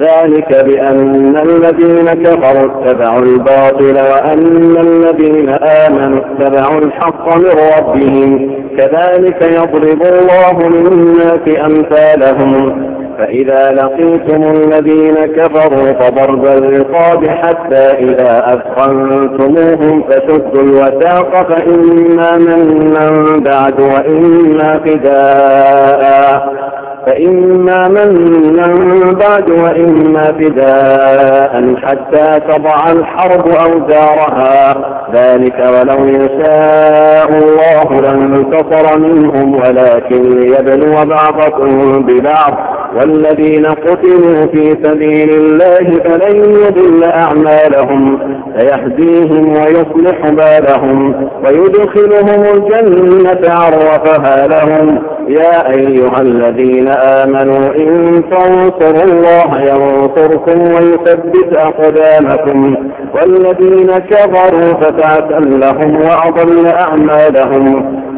ذلك بأن الذين كفروا اتبعوا الباطل وأن الذين آمنوا اتبعوا الحق من ربهم. كذلك يضرب الله للناس أمثالهم. فإذا لقيتم الذين كفروا فضرب الرقاب حتى إذا أثخنتموهم فشدوا الوثاق فإما منا بعد وإما فداء. فإما منا بعد وإما فداء حتى تضع الحرب أوزارها. ذلك ولو يشاء الله لانتصر منهم ولكن ليبلو بعضكم ببعض. والذين قتلوا في سبيل الله فلن يضل أعمالهم سيهديهم ويصلح بالهم ويدخلهم الجنة عرفها لهم. يا أيها الذين آمنوا إن تنصروا الله ينصركم ويثبت أقدامكم. والذين كفروا فتعسا لهم وأضل أعمالهم.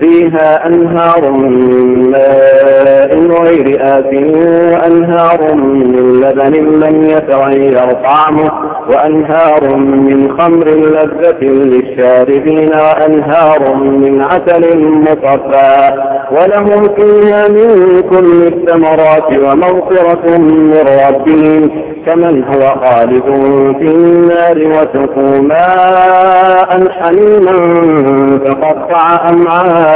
فيها أنهار من ماء غير آت وأنهار من لبن لم يتغير طعمه وأنهار من خمر لذة للشاربين وأنهار من عسل مصفى. ولهم فيها من كل الثمرات ومغفرة من ربهم كمن هو خالد في النار وسقوا ماء حميما فقطع أمعاءهم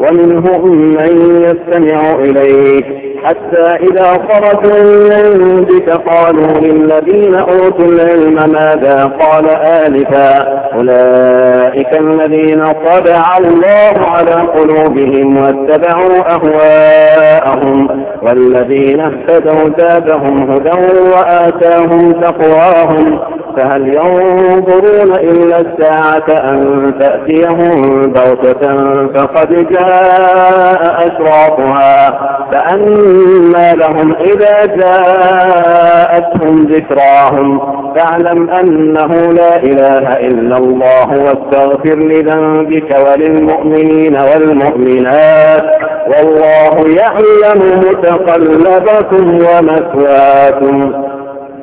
ومنهم من يستمع إليك. حتى إذا خرجوا من عندك قالوا للذين أوتوا العلم ماذا قال آلفا أولئك الذين طبع الله على قلوبهم واتبعوا أهواءهم والذين اهتدوا زادهم هدى وآتاهم تقواهم. فهل ينظرون إلا الساعة أن تأتيهم بغتة فقد جاء أشراطها فأما لهم إذا جاءتهم ذكراهم فاعلم أنه لا إله إلا الله واستغفر لذنبك وللمؤمنين والمؤمنات والله يعلم متقلبكم ومثواكم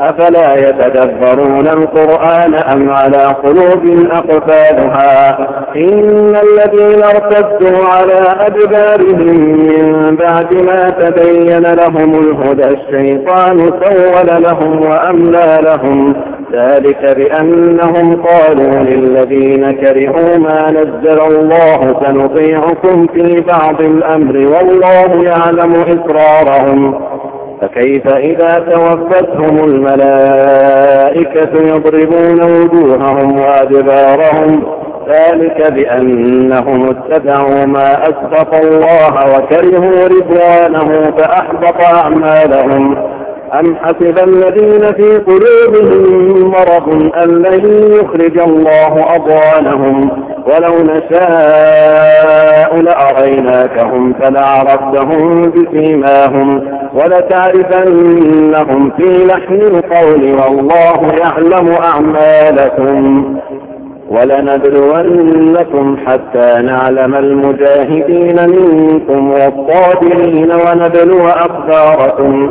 أفلا يتدبرون القرآن أم على قلوب أقفالها؟ إن الذين ارتدوا على أدبارهم من بعد ما تبين لهم الهدى الشيطان سول لهم وأملى لهم. ذلك بأنهم قالوا للذين كرهوا ما نزل الله سنطيعكم في بعض الأمر والله يعلم إسرارهم. فكيف إذا توفتهم الملائكة يضربون وجوههم وأدبارهم ذلك بأنهم اتبعوا ما أسبق الله وكرهوا رضوانه فأحبط أعمالهم أم حسب الذين في قلوبهم مرض أن لن يخرج الله أضوانهم ولو نشاء لأريناكهم فلعرفتهم بسيماهم. ولتعرفنهم في لحن القول والله يعلم أعمالكم. ولنبلونكم حتى نعلم المجاهدين منكم والصابرين ونبلو أخباركم.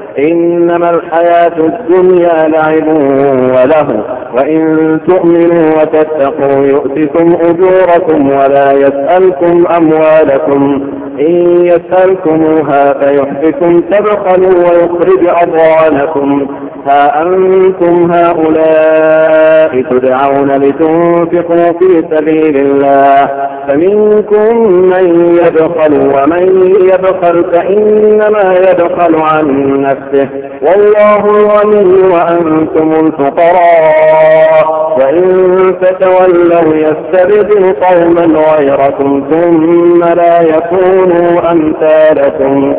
إنما الحياة الدنيا لعب وله وإن تؤمنوا وتتقوا يؤتكم أجوركم ولا يسألكم أموالكم إن يسألكموها فيحفكم تبخلوا ويخرج أضوانكم ها أنتم هؤلاء تدعون لتنفقوا في سبيل الله. فمنكم من يبخل ومن يبخل فإنما يبخل عن نفسه. والله الغني وأنتم الفقراء. وإن تتولوا يستبدل قوما غيركم ثم لا يكونوا أمثالكم.